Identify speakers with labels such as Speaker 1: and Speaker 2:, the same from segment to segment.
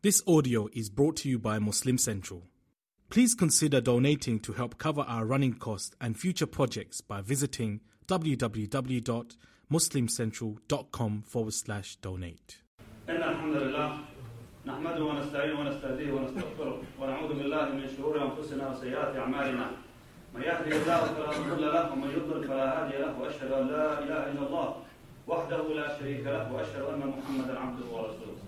Speaker 1: This audio is brought to you by Muslim Central. Please consider donating to help cover our running costs and future projects by visiting www.muslimcentral.com forward slash donate.
Speaker 2: من يهد الله فلا مضل له ومن يضلل فلا هادي له واشهد ان لا اله الا الله وحده لا شريك له واشهد ان محمدا عبده ورسوله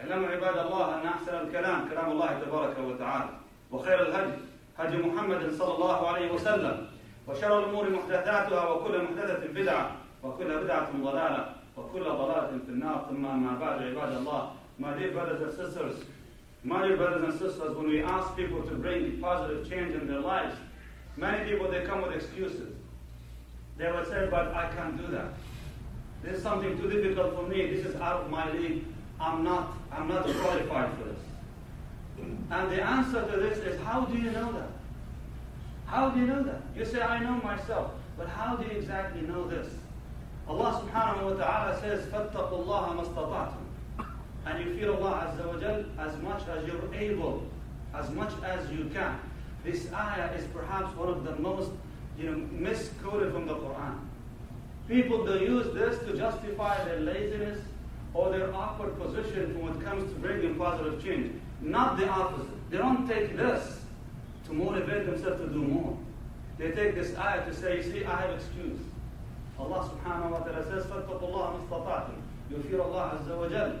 Speaker 2: اعلموا عباد الله أن أحسن الكلام كلام الله تبارك وتعالى وخير الهدي هدي محمد صلى الله عليه وسلم وشر الأمور محدثاتها وكل محدثة بدعة وكل بدعة ضلالة وكل ضلالة في النار ثم ما بعد عباد الله My dear brothers and sisters, my dear brothers and sisters, when we ask people to bring positive change in their lives, many people they come with excuses. They will say, but I can't do that. This is something too difficult for me. This is out of my league. I'm not, I'm not qualified for this. And the answer to this is, how do you know that? How do you know that? You say, I know myself. But how do you exactly know this? Allah subhanahu wa ta'ala says, فَاتَّقُوا اللَّهَ مَسْتَطَعْتُمْ And you fear Allah Azza wa Jal as much as you're able, as much as you can. This ayah is perhaps one of the most you know, misquoted from the Quran. People, they use this to justify their laziness or their awkward position when it comes to bringing positive change. Not the opposite. They don't take this to motivate themselves to do more. They take this ayah to say, you see, I have excuse. Allah subhanahu wa ta'ala says, فَاتَّقُوا اللَّهَ مِسْتَطَعْتُمْ You fear Allah Azza wa Jal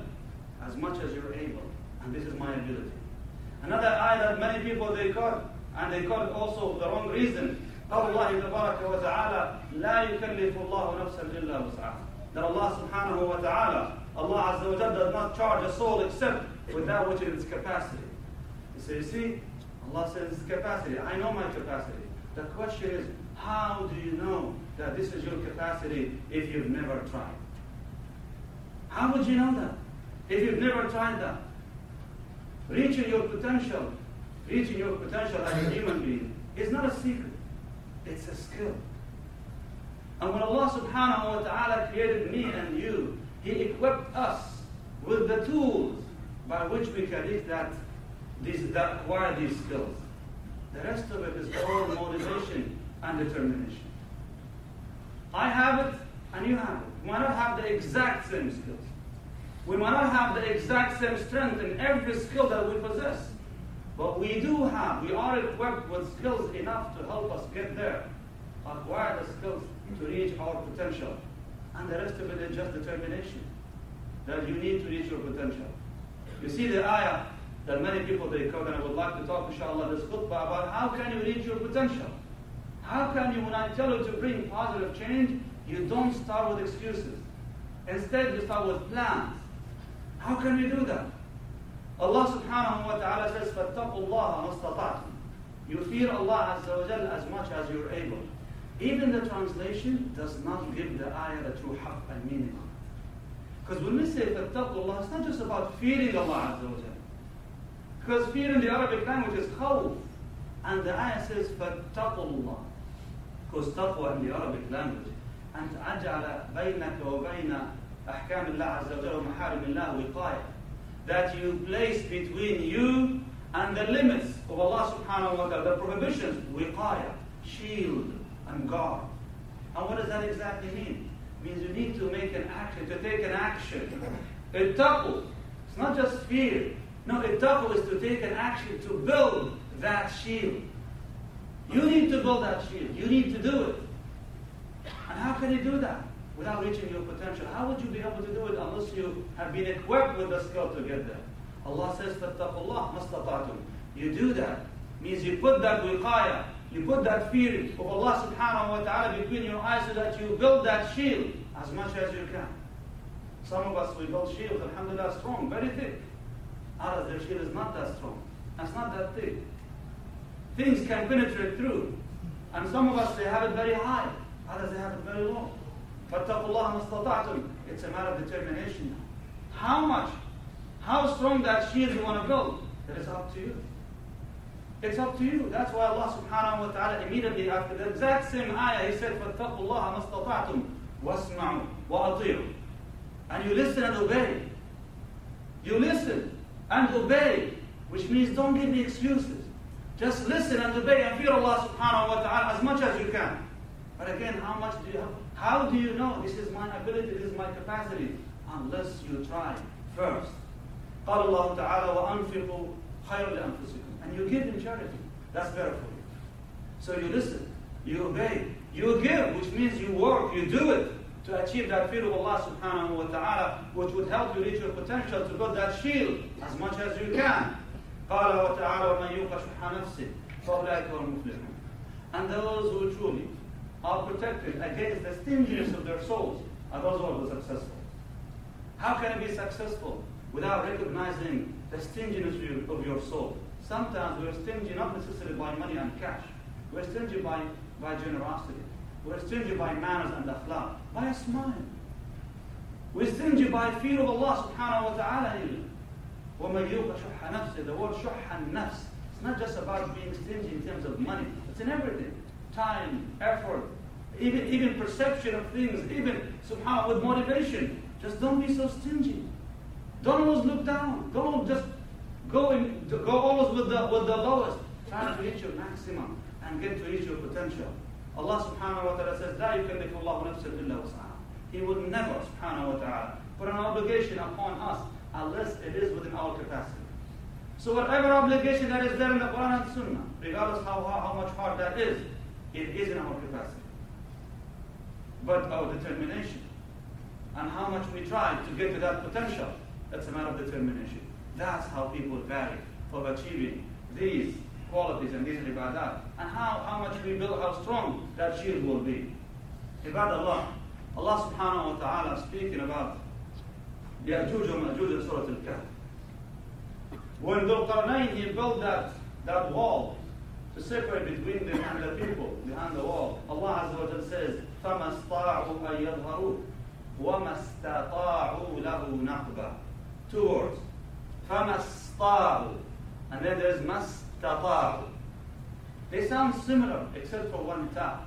Speaker 2: as much as you're able. And this is my ability. Another ayah that many people they quote, and they quote also the wrong reason. قول الله تبارك وتعالى لا يكلف الله نفسا إلا وسعها. That Allah subhanahu wa ta'ala, Allah Azza wa Jal does not charge a soul except with that which is its capacity. Say, you see, Allah says it's capacity. I know my capacity. The question is, how do you know that this is your capacity if you've never tried? How would you know that? If you've never tried that. Reaching your potential, reaching your potential as a human being is not a secret. It's a skill. And when Allah subhanahu wa ta'ala created me and you, He equipped us with the tools by which we can reach that, that acquire these skills. The rest of it is all motivation and determination. I have it and you have it. We might not have the exact same skills. We might not have the exact same strength in every skill that we possess. But we do have, we are equipped with skills enough to help us get there. Acquire the skills to reach our potential And the rest of it is just determination. That you need to reach your potential. You see the ayah that many people they come and I would like to talk inshallah this khutbah about how can you reach your potential? How can you, when I tell you to bring positive change, you don't start with excuses. Instead, you start with plans. How can you do that? Allah subhanahu wa ta'ala says, فَاتَّقُوا اللَّهَ مَسْتَطَعْتُمْ You fear Allah Azza wa Jal as much as you're able. Even the translation does not give the ayah the true haqq and meaning. Because when we say فَاتَّقُوا اللَّهَ, it's not just about fearing Allah Azza wa Jal. Because fear in the Arabic language is khawf. And the ayah says, فَاتَّقُوا اللَّهَ Because taqwa in the Arabic language. أن تجعل بينك وبين أحكام الله عز وجل ومحارم الله وقاية. That you place between you and the limits of Allah subhanahu wa ta'ala, the prohibitions, wiqaya, shield and guard. And what does that exactly mean? It means you need to make an action, to take an action. Ittaqu. It's not just fear. No, ittaqu is to take an action to build that shield. You need to build that shield. You need to do it. And how can you do that without reaching your potential? How would you be able to do it unless you have been equipped with the skill to get there? Allah says, فَاتَّقُوا اللَّهَ مَسْتَطَعْتُمْ You do that. Means you put that wiqaya, you put that fear of Allah subhanahu wa ta'ala between your eyes so that you build that shield as much as you can. Some of us, we build shields, alhamdulillah, strong, very thick. Others, their shield is not that strong. That's not that thick. Things can penetrate through. And some of us, they have it very high. Others, they have it very low. It's a matter of determination now. How much, how strong that shield you want to build, that is up to you. It's up to you. That's why Allah subhanahu wa ta'ala immediately after the exact same ayah, He said, فَاتَّقُوا اللَّهَ مَسْتَطَعْتُمْ وَاسْمَعُوا وَأَطِيعُوا And you listen and obey. You listen and obey, which means don't give me excuses. Just listen and obey and fear Allah subhanahu wa ta'ala as much as you can. But again, how much do you have? How do you know this is my ability, this is my capacity? Unless you try first. قال الله تعالى وأنفقوا خير لأنفسكم and you give in charity. That's better for you. So you listen, you obey, you give, which means you work, you do it to achieve that fear of Allah subhanahu wa ta'ala, which would help you reach your potential to build that shield as much as you can. قال وتعالى ومن يوق شح نفسه فأولئك هم المفلحون. And those who truly are protected against the stinginess of their souls are those who are successful. How can it be successful without recognizing the stinginess of your, of your soul? Sometimes we're stingy not necessarily by money and cash. We're stingy by, by generosity. We're stingy by manners and akhlaq, by a smile. We're stingy by fear of Allah subhanahu wa ta'ala even. وَمَنْ يُوقَ شُحَّ نَفْسِ The word شُحَّ nafs. It's not just about being stingy in terms of money. It's in everything. Time, effort, even, even perception of things, even subhanAllah with motivation. Just don't be so stingy. Don't always look down. Don't just go in, go always with the with the lowest. Try to reach your maximum and get to reach your potential. Allah subhanahu wa ta'ala says, لا يكلف الله نفسا إلا وسعها. He will never, subhanahu wa ta'ala, put an obligation upon us unless it is within our capacity. So whatever obligation that is there in the Quran and Sunnah, regardless how, how, how much hard that is, it is in our capacity. But our determination and how much we try to get to that potential, that's a matter of determination. That's how people vary of achieving these qualities and these ibadat. And how, how much we build, how strong that shield will be. Ibad Allah, Allah subhanahu wa ta'ala speaking about Ya'juj and Ma'juj in Surah Al-Kahf. When Dhul Qarnayn, he built that, that wall to separate between them and the people behind the wall. Allah Azza wa Jalla says, فَمَا اسْطَاعُوا أَن يَظْهَرُوا وَمَا اسْتَطَاعُوا لَهُ نَقْبًا Two words. فَمَا اسْطَاعُوا And then there's مَسْتَطَاعُوا They sound similar except for one ta.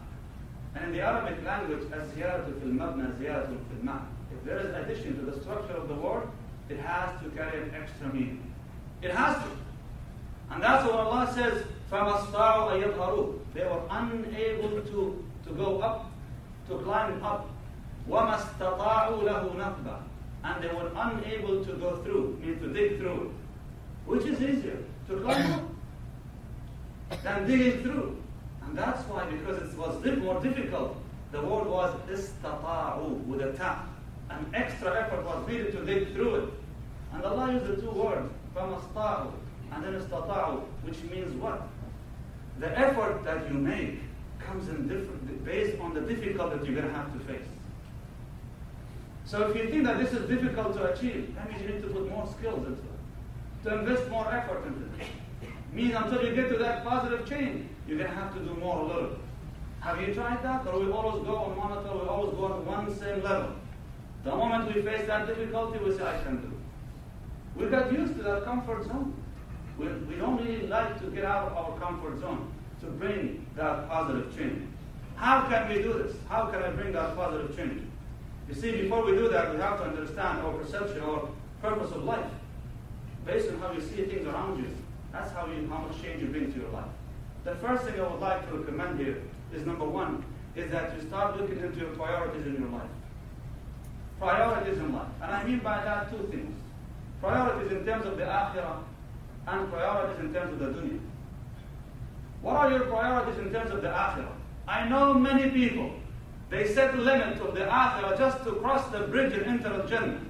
Speaker 2: And in the Arabic language, الزيادة في المبنى زيادة في المعنى. If there is addition to the structure of the word, it has to carry an extra meaning. It has to. And that's what Allah says, فَمَسْطَعُوا أَيَظْهَرُوا They were unable to, to go up, to climb up. وَمَسْتَطَاعُوا لَهُ نَقْبًا and they were unable to go through, mean to dig through. Which is easier, to climb up than digging through. And that's why, because it was more difficult, the word was istata'u with a ta. An extra effort was needed to dig through it. And Allah used the two words, famasta'u and then istata'u, which means what? The effort that you make comes in different, based on the difficulty that you're going to have to face. So if you think that this is difficult to achieve, that means you need to put more skills into it, to invest more effort into it. Means until you get to that positive change, you're going to have to do more a. Have you tried that? Or we always go on monitor, we always go on one same level. The moment we face that difficulty, we say, I can do. We got used to that comfort zone. We, we don't really like to get out of our comfort zone to bring that positive change. How can we do this? How can I bring that positive change? You see, before we do that, we have to understand our perception, our purpose of life. Based on how you see things around you, that's how, you, how much change you bring to your life. The first thing I would like to recommend here is number one, is that you start looking into your priorities in your life. Priorities in life. And I mean by that two things. Priorities in terms of the akhirah and priorities in terms of the dunya. What are your priorities in terms of the akhirah? I know many people, they set limit of the akhirah just to cross the bridge and enter the Jannah.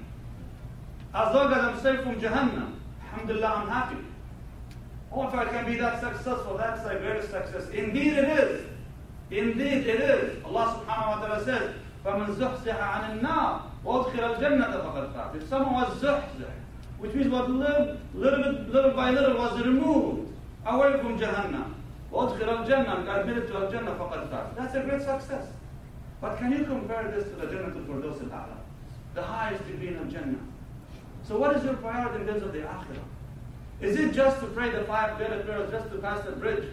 Speaker 2: As long as I'm safe from Jahannam, alhamdulillah, I'm happy. Oh, if I can be that successful, that's a great success. Indeed it is. Indeed it is. Allah subhanahu wa ta'ala says, فَمَنْ زُحْزِحَ عَنِ النَّارِ وَأُدْخِلَ الْجَنَّةَ فَقَدْ فَاتِ If someone was zuhzih, which means what little, little, bit, little by little was removed away from Jahannam, وادخل الجنة got admitted to الجنة فقد فاز. That's a great success. But can you compare this to the Jannatul Firdaus al-A'la, the highest degree of Jannah? So what is your priority in terms of the Akhirah? Is it just to pray the five daily prayers, just to pass the bridge,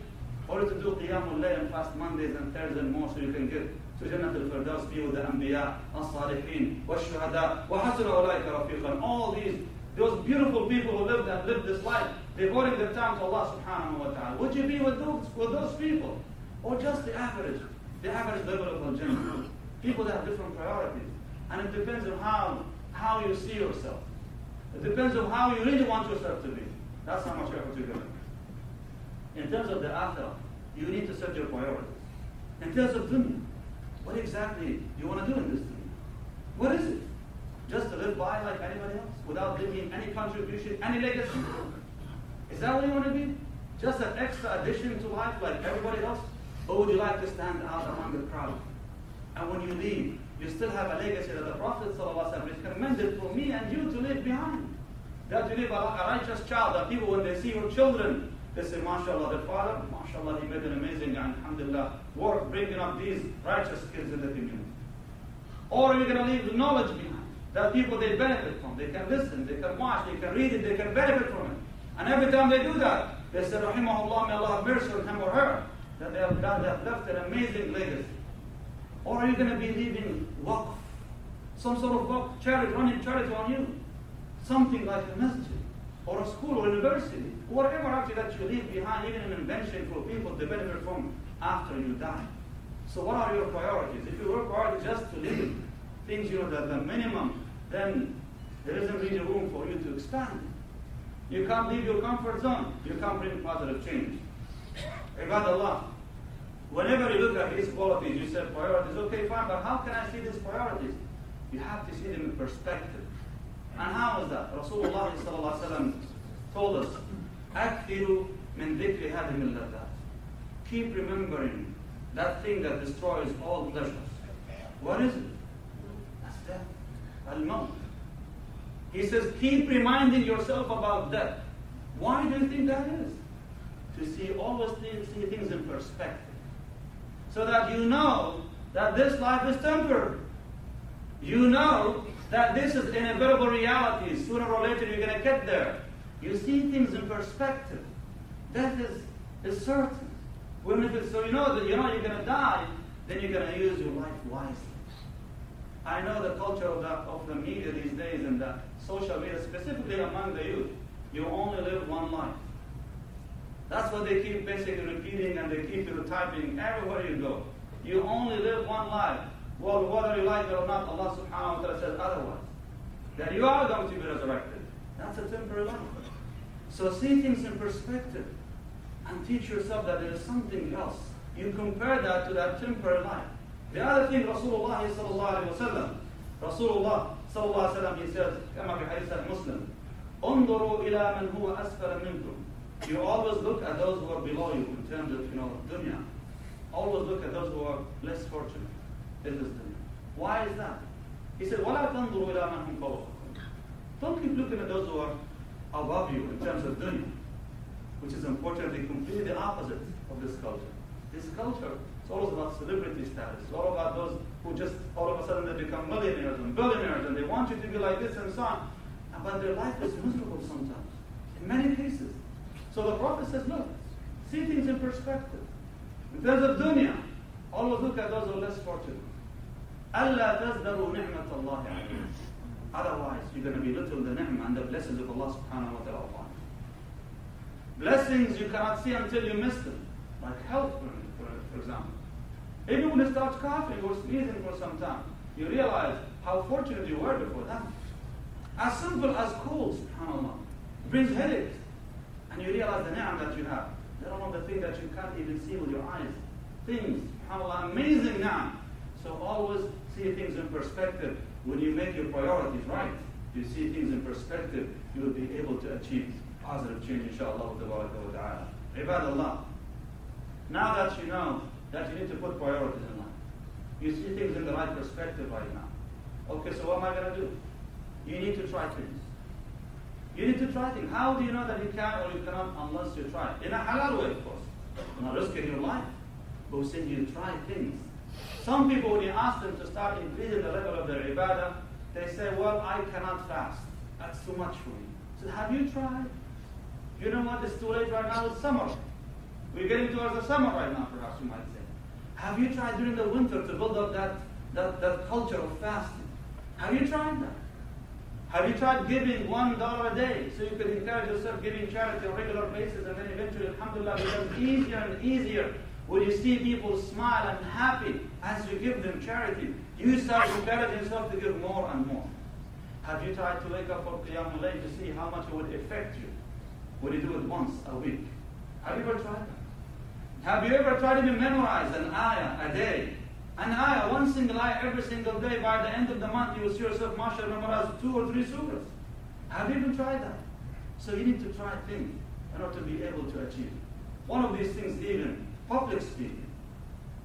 Speaker 2: or to do Qiyamul Layl and fast Mondays and Thursdays and more so you can get to jannah al-Firdaus, be with the Anbiya, al-Salihin, Wa-Shuhada, wa hasra ulaika rafiqan. All these, those beautiful people who lived and lived this life, devoting their time to Allah subhanahu wa ta'ala. Would you be with those, with those people? Or just the average? The average level of Jannah? People that have different priorities. And it depends on how, how you see yourself. It depends on how you really want yourself to be. That's how much effort you're going to In terms of the akhirah, you need to set your priorities. In terms of dunya, what exactly do you want to do in this dunya? What is it? Just to live by like anybody else without leaving any contribution, any legacy? Is that what you want to be? Just an extra addition to life like everybody else? Or would you like to stand out among the crowd? And when you leave, you still have a legacy that the Prophet ﷺ recommended for me and you to leave behind. That you leave a, a righteous child, that people, when they see your children, they say, MashaAllah, the father, MashaAllah, he made an amazing, alhamdulillah, work bringing up these righteous kids in the community. Or you're going to leave the knowledge behind that people they benefit from. They can listen, they can watch, they can read it, they can benefit from it. And every time they do that, they say, Rahimahullah, may Allah have mercy on him or her, that they have, done, they have left an amazing legacy. Or are you going to be leaving waqf? Some sort of waqf, charity, running charity on you. Something like a masjid, or a school, or university, whatever actually that you leave behind, even an invention for people to benefit from after you die. So what are your priorities? If your priority is just to live things, you know, that the minimum, then there isn't really room for you to expand. You can't leave your comfort zone. You can't bring positive change. Ibad Allah. Whenever you look at these qualities, you say priorities, okay, fine, but how can I see these priorities? You have to see them in perspective. And how is that? Rasulullah told us, أكثروا من ذكر هذه اللذات. Keep remembering that thing that destroys all pleasures. What is it? That's death. Al-Maut. He says, keep reminding yourself about death. Why do you think that is? To see, always see things in perspective. So that you know that this life is temporary. You know that this is inevitable reality. Sooner or later you're going to get there. You see things in perspective. Death is, is certain. When if it's, so you know that you know you're going to die, then you're going to use your life wisely. I know the culture of of the media these days and the social media, specifically among the youth, you only live one life. That's what they keep basically repeating and they keep typing everywhere you go. You only live one life. Well, whether you like it or not, Allah subhanahu wa ta'ala says otherwise. That you are going to be resurrected. That's a temporary life. So see things in perspective and teach yourself that there is something else. You compare that to that temporary life. The other thing, Rasulullah sallallahu alayhi wa sallam, Rasulullah sallallahu alayhi wa sallam, he says, كما في حديث Muslim, انظروا إلى من هو أسفل منكم. You always look at those who are below you in terms of, you know, dunya. Always look at those who are less fortunate in this dunya. Why is that? He said, وَلَا تَنظُرُوا إِلَى مَنْ هُمْ فَوْقَكُمْ Don't keep looking at those who are above you in terms of dunya, which is unfortunately completely the opposite of this culture. This culture is always about celebrity status. It's all about those who just all of a sudden they become millionaires and billionaires and they want you to be like this and so on. But their life is miserable sometimes, in many cases. So the Prophet says, look, see things in perspective. In terms of dunya, always look at those who are less fortunate. Allah. Otherwise, you're going to be little the ni'mah and the blessings of Allah subhanahu wa ta'ala upon Blessings you cannot see until you miss them, like health, for, for example. Even when you start coughing or sneezing for some time, you realize how fortunate you were before that. As simple as cold, subhanAllah, brings headaches. And you realize the ni'mah that you have. Let alone the thing that you can't even see with your eyes. Things, subhanAllah, amazing ni'mah. So always see things in perspective. When you make your priorities right, you see things in perspective, you will be able to achieve positive change, inshallah, wa ta'ala. Ibadallah. Now that you know that you need to put priorities in life, you see things in the right perspective right now. Okay, so what am I going to do? You need to try things. You need to try things. How do you know that you can or you cannot unless you try? In a halal way, of course. not risking your life. But we said you try things. Some people, when you ask them to start increasing the level of their ibadah, they say, well, I cannot fast. That's too much for me. So have you tried? You know what? It's too late right now. It's summer. We're getting towards the summer right now, perhaps you might say. Have you tried during the winter to build up that, that, that culture of fasting? Have you tried that? Have you tried giving one dollar a day so you could encourage yourself giving charity on a regular basis and then eventually, alhamdulillah, becomes easier and easier when you see people smile and happy as you give them charity. You start encouraging yourself to give more and more. Have you tried to wake up for Qiyamul Layl to see how much it would affect you when you do it once a week? Have you ever tried that? Have you ever tried to memorize an ayah a day an ayah, uh, one single ayah every single day, by the end of the month you will see yourself, mashallah, memorize two or three surahs. Have you even tried that? So you need to try things in order to be able to achieve. One of these things even, public speaking.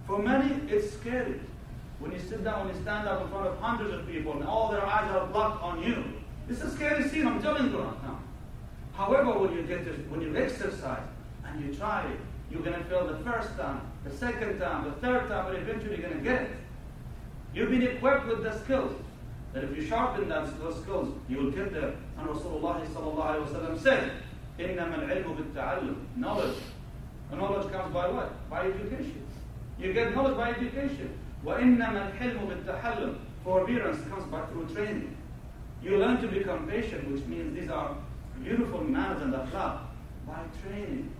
Speaker 2: For many, it's scary. When you sit down, when you stand up in front of hundreds of people and all their eyes are blocked on you. It's a scary scene, I'm telling you right now. However, when you get to, when you exercise and you try it, you're going to fail the first time, the second time, the third time, but eventually you're going to get it. You've been equipped with the skills. That if you sharpen that, those skills, you will get there. And Rasulullah sallallahu said, إِنَّمَا الْعِلْمُ بِالتَّعَلُّمِ Knowledge. And knowledge comes by what? By education. You get knowledge by education. وَإِنَّمَا الْحِلْمُ بِالتَّحَلُّمِ Forbearance comes by through training. You learn to become patient, which means these are beautiful manners and akhlaq by training.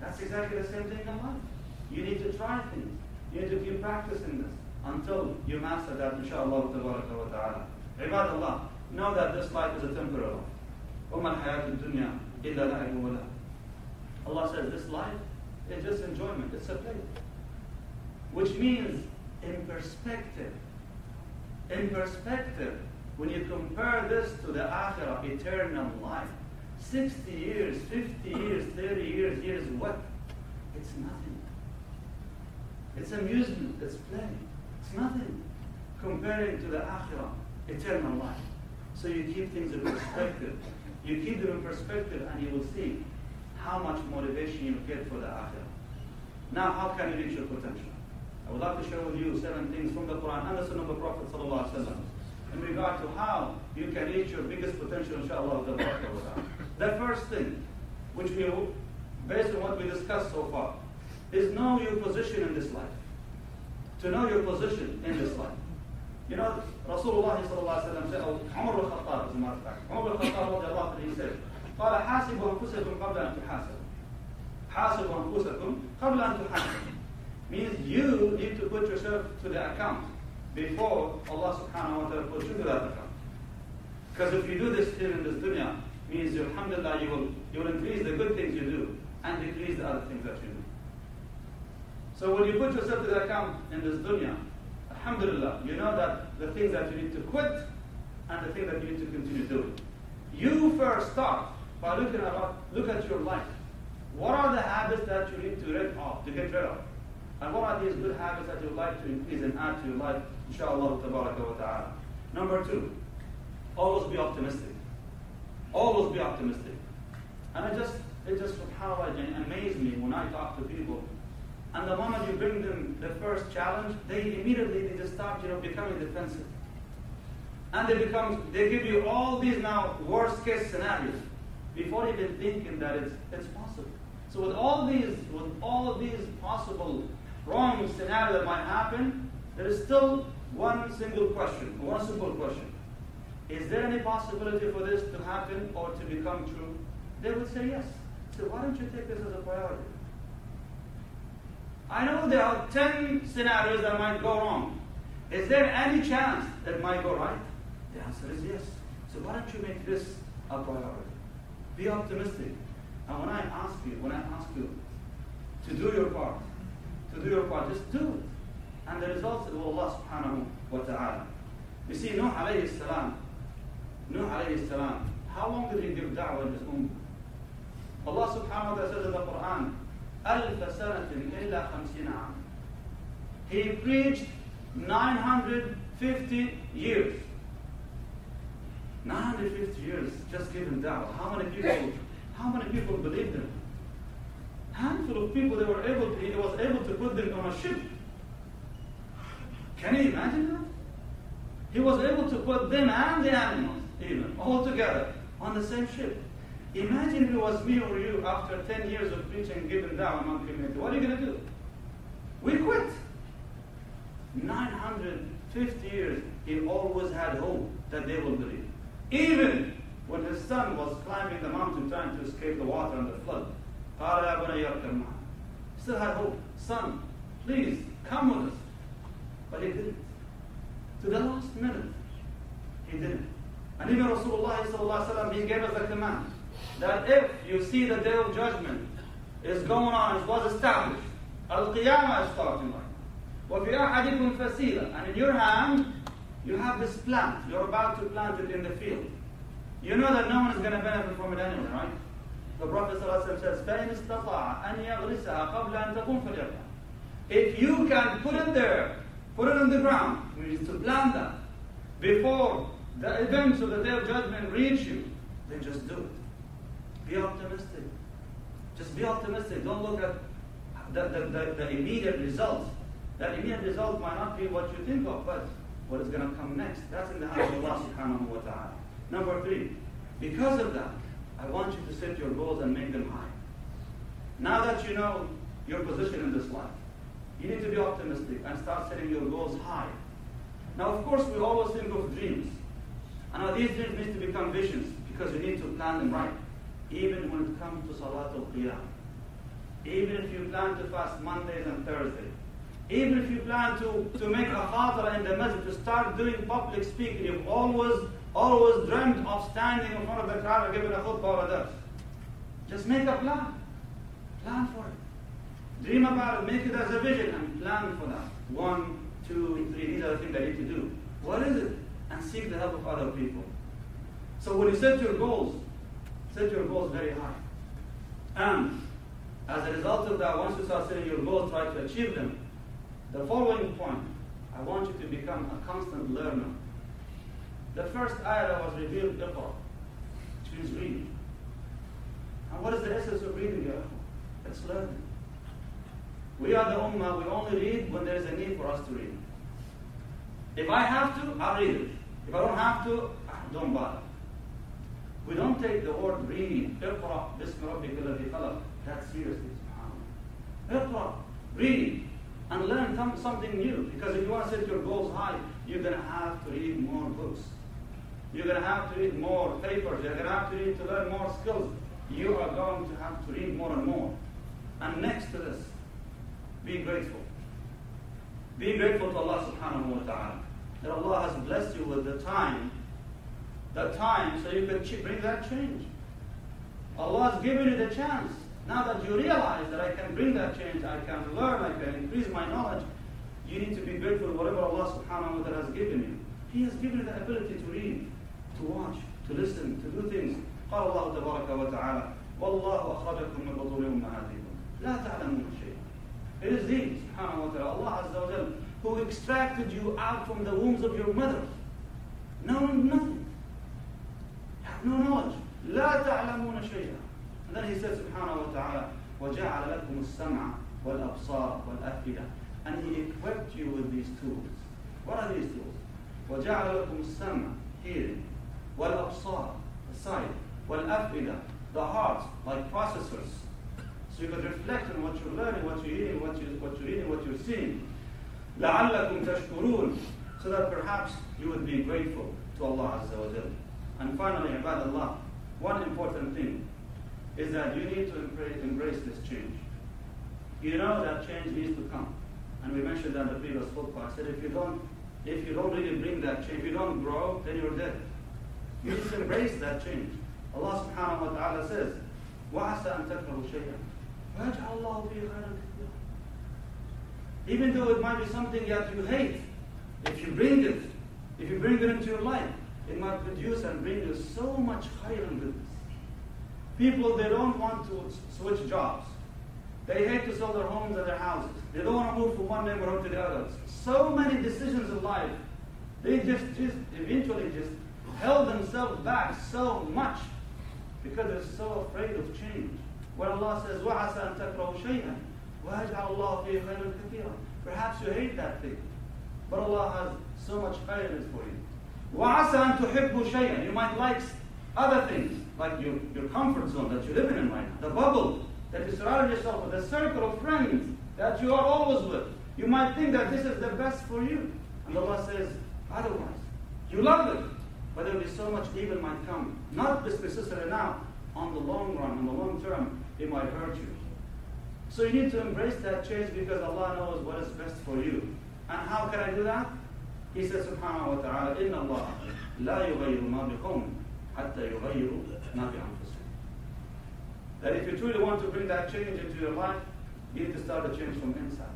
Speaker 2: That's exactly the same thing in life. You need to try things. You need to keep practicing this until you master that, inshallah ta'ala. Ibadallah, know that this life is a temporary life. وَمَا الْحَيَاةُ الدُّنْيَا إِلَّا لَعِبٌ وَلَهُ Allah says this life is just enjoyment. It's a play. Which means in perspective, in perspective, when you compare this to the akhirah, eternal life, 60 years, 50 years, 30 years, years, what? It's nothing. It's amusement, it's play. It's nothing comparing to the akhirah, eternal life. So you keep things in perspective. You keep them in perspective and you will see how much motivation you get for the akhirah. Now, how can you reach your potential? I would like to share with you seven things from the Quran and the Sunnah of the Prophet in regard to how you can reach your biggest potential, inshallah. The first thing, which we, based on what we discussed so far, is know your position in this life. To know your position in this life. You know, Rasulullah said, or Umar al-Khattab, as a matter of fact, Umar al-Khattab, he said, قال حاسبوا أنفسكم قبل أن تحاسبوا. حاسبوا أنفسكم قبل أن تحاسبوا. Means you need to put yourself to the account before Allah subhanahu wa ta'ala puts you to that account. Because if you do this here in this dunya, means alhamdulillah you will you will increase the good things you do and decrease the other things that you do. So when you put yourself to the account in this dunya, alhamdulillah, you know that the things that you need to quit and the things that you need to continue doing. You first start by looking at look at your life. What are the habits that you need to rid off, to get rid of? And what are these good habits that you would like to increase and add to your life, inshallah ta'ala. Number two, always be optimistic. Always be optimistic. And it just, it just subhanAllah amazes me when I talk to people. And the moment you bring them the first challenge, they immediately they just start, you know, becoming defensive. And they become, they give you all these now worst case scenarios before even thinking that it's, it's possible. So with all these, with all of these possible wrong scenario that might happen, there is still one single question, one simple question. Is there any possibility for this to happen or to become true? They would say yes. So why don't you take this as a priority? I know there are 10 scenarios that might go wrong. Is there any chance that might go right? The answer is yes. So why don't you make this a priority? Be optimistic. And when I ask you, when I ask you to do your part, to do your part, just do it. And the results of Allah subhanahu wa ta'ala. You see, Nuh alayhi salam, Nuh alayhi salam, how long did he give da'wah in his ummah? Allah subhanahu wa ta'ala says in the Quran, ألف سنة إلا خمسين عام. He preached 950 years. 950 years just giving da'wah. How many people, how many people believed him? handful of people that were able to, he was able to put them on a ship. Can you imagine that? He was able to put them and the animals, even, all together on the same ship. Imagine if it was me or you after 10 years of preaching, giving da'wah among community. What are you going to do? We quit. 950 years, he always had hope that they will believe. Even when his son was climbing the mountain trying to escape the water and the flood. Still had hope. Son, please, come with us. But he didn't. To the last minute, he didn't. And even Rasulullah he gave us a command that if you see the day of judgment is going on, it was established, Al-Qiyamah is starting right now. وَفِي أَحَدِكُمْ فَسِيلًا And in your hand, you have this plant. You're about to plant it in the field. You know that no one is going to benefit from it anyway, right? The Prophet ﷺ says, فَإِنْ اسْتَطَاعَ أَنْ يَغْرِسَهَا قَبْلَ أَنْ تَكُونَ فَلْيَفْعَلْ If you can put it there, put it on the ground, means to plant that, before the events of the Day of Judgment reach you, then just do it. Be optimistic. Just be optimistic. Don't look at the, the, the, the immediate results. That immediate result might not be what you think of, but what is going to come next. That's in the hands of Allah subhanahu wa ta'ala. Number three, because of that, I want you to set your goals and make them high. Now that you know your position in this life, you need to be optimistic and start setting your goals high. Now, of course, we always think of dreams. And now these dreams need to become visions because you need to plan them right. Even when it comes to Salatul Qiyam. Even if you plan to fast Mondays and Thursdays. Even if you plan to, to make a khatra in the masjid, to start doing public speaking, you've always always dreamt of standing in front of the crowd and giving a khutbah or a dars. Just make a plan. Plan for it. Dream about it, make it as a vision, and plan for that. One, two, three, these are the things I need to do. What is it? And seek the help of other people. So when you set your goals, set your goals very high. And as a result of that, once you start setting your goals, try to achieve them. The following point, I want you to become a constant learner. The first ayah that was revealed, Iqra, which means reading. And what is the essence of reading, It's learning. We are the Ummah, we only read when there is a need for us to read. If I have to, I'll read it. If I don't have to, don't bother. We don't take the word reading, Iqra, Bismi Rabbika alladhi khalaq, that seriously, subhanAllah. Iqra, reading, and learn something new. Because if you want to set your goals high, you're going to have to read more books. You're going to have to read more papers. You're going to have to read to learn more skills. You are going to have to read more and more. And next to this, be grateful. Be grateful to Allah subhanahu wa ta'ala That Allah has blessed you with the time, the time so you can bring that change. Allah has given you the chance. Now that you realize that I can bring that change, I can learn, I can increase my knowledge, you need to be grateful for whatever Allah subhanahu wa ta'ala has given you. He has given you the ability to read to watch, to listen, to do things. قال الله تبارك وتعالى والله أخرجكم من بطون أمهاتكم لا تعلمون شيئا. It is He, subhanahu wa ta'ala, Allah Azza wa Jal, who extracted you out from the wombs of your mothers, knowing nothing. Have no knowledge. لا تعلمون شيئا. And then He says, subhanahu wa ta'ala, وجعل لكم السمع والأبصار والأفئدة. And He equipped you with these tools. What are these tools? وجعل لكم السمع, hearing, والأبصار, the sight, والأفئدة, the heart, like processors. So you can reflect on what you're learning, what you're eating, what, you, what you're eating, what you're seeing. لعلكم تشكرون so that perhaps you would be grateful to Allah Azza wa Jal. And finally, about Allah, one important thing is that you need to embrace, embrace this change. You know that change needs to come. And we mentioned that in the previous khutbah. I said if you don't if you don't really bring that change, if you don't grow, then you're dead. You just embrace that change. Allah subhanahu wa ta'ala says, وَعَسَى أَن تَكْرَهُ شَيْئًا وَيَجْعَلْ اللَّهُ فِيهِ خَيْرًا even though it might be something that you hate, if you bring it, if you bring it into your life, it might produce and bring you so much khayr and goodness. People, they don't want to switch jobs. They hate to sell their homes and their houses. They don't want to move from one neighborhood to the other. So many decisions in life, they just, just eventually just held themselves back so much because they're so afraid of change. When Allah says, وَعَسَى أَن تَكْرَهُ شَيْئًا وَيَجْعَلَ اللَّهُ فِيهِ خَيْرًا كَثِيرًا Perhaps you hate that thing, but Allah has so much khayr in it for you. وَعَسَى أَن تُحِبُّوا شَيْئًا You might like other things, like your, your comfort zone that you're living in right now, the bubble that you surround yourself with, the circle of friends that you are always with. You might think that this is the best for you. And Allah says, otherwise. You love it, but there will be so much evil might come. Not necessarily now, on the long run, on the long term, it might hurt you. So you need to embrace that change because Allah knows what is best for you. And how can I do that? He says, subhanahu wa ta'ala, إِنَّ اللَّهَ لَا يُغَيِّرُ مَا بِقَوْمٍ حَتَّى يُغَيِّرُوا مَا بِأَنفُسِهِمْ That if you truly want to bring that change into your life, you need to start the change from inside.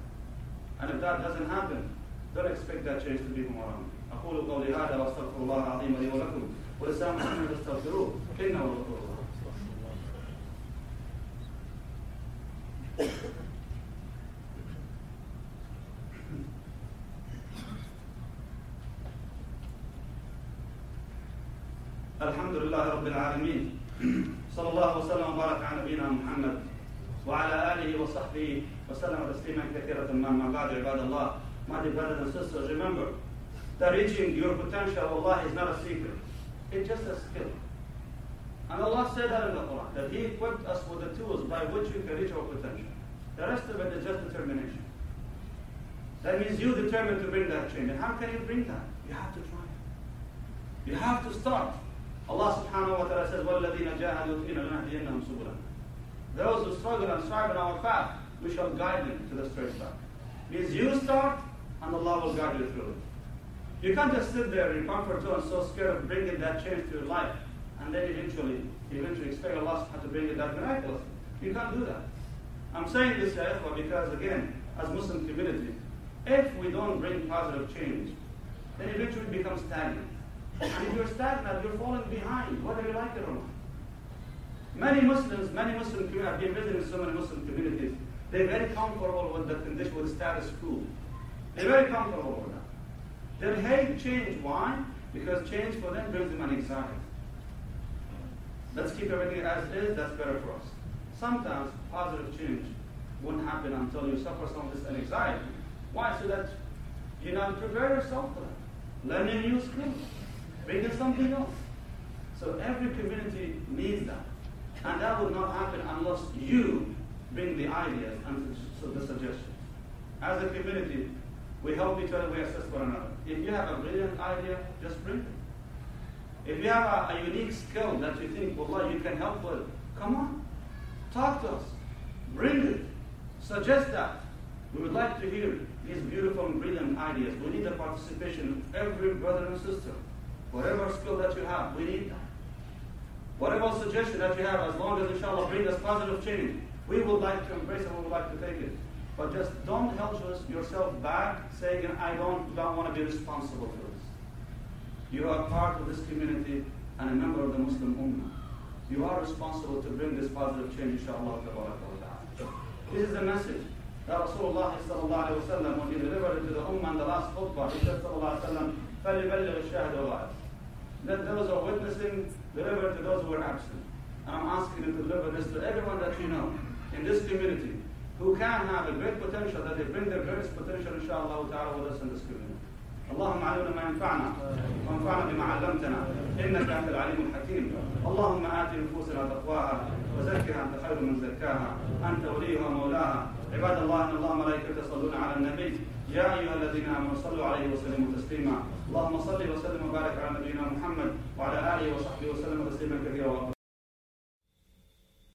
Speaker 2: And if that doesn't happen, don't expect that change to be from around. أقول قولي هذا واستغفر الله العظيم لي ولكم ولسان مسلم فاستغفروه إنه وسلم تسليما كثيرا ما بعد عباد الله my dear brothers and sisters remember that reaching your potential Allah is not a secret it's just a skill and Allah said that in the Quran that He equipped us with the tools by which we can reach our potential the rest of it is just determination that means you determine to bring that change and how can you bring that you have to try you have to start Allah subhanahu wa ta'ala says, وَالَّذِينَ جَاهَدُوا فِينَا لَنَهْدِيَنَّهُمْ سُبُلَنَا Those who struggle and strive in our path, we shall guide you to the straight path. Means you start, and Allah will guide you through it. You can't just sit there in comfort zone so scared of bringing that change to your life, and then eventually, eventually expect Allah to bring it that miracle. You can't do that. I'm saying this, Ya because again, as Muslim community, if we don't bring positive change, then eventually we become stagnant. And if you're stagnant, you're falling behind, whether you like it or not. Many Muslims, many Muslim communities, I've been visiting so many Muslim communities, they're very comfortable with the condition, with status quo. They're very comfortable with that. They hate change. Why? Because change for them brings them an anxiety. Let's keep everything as is, that's better for us. Sometimes positive change won't happen until you suffer some of this anxiety. Why? So that you know prepare yourself for that. Learn a new skill. Bring in something else. So every community needs that. And that will not happen unless you bring the ideas and the suggestions. As a community, we help each other, we assist one another. If you have a brilliant idea, just bring it. If you have a, a unique skill that you think, well, you can help with, come on. Talk to us. Bring it. Suggest that. We would like to hear these beautiful and brilliant ideas. We need the participation of every brother and sister. Whatever skill that you have, we need that. Whatever suggestion that you have, as long as inshallah bring us positive change, we would like to embrace it, we would like to take it. But just don't hold yourself back saying, I don't, don't want to be responsible for this. You are part of this community and a member of the Muslim Ummah. You are responsible to bring this positive change, inshallah. This is the message that Rasulullah sallallahu alayhi wa sallam, when he delivered it to the Ummah in the last khutbah, he said sallallahu alayhi wa sallam, فَلِبَلِّغِ الشَّهْدَ وَغَيْرِ Let those who are witnessing deliver to those who are absent. And I'm asking you to deliver this to everyone that you know in this community who can have a great potential, that they bring their greatest potential, inshallah ta'ala, with us in this community. اللهم علمنا ما ينفعنا وانفعنا بما علمتنا انك انت العليم الحكيم اللهم ات نفوسنا تقواها وزكها انت خير من زكاها انت وليها ومولاها عباد الله ان الله ملائكته يصلون على النبي يا ايها الذين امنوا صلوا عليه وسلموا تسليما اللهم صل وسلم وبارك على نبينا محمد وعلى اله وصحبه وسلم تسليما كثيرا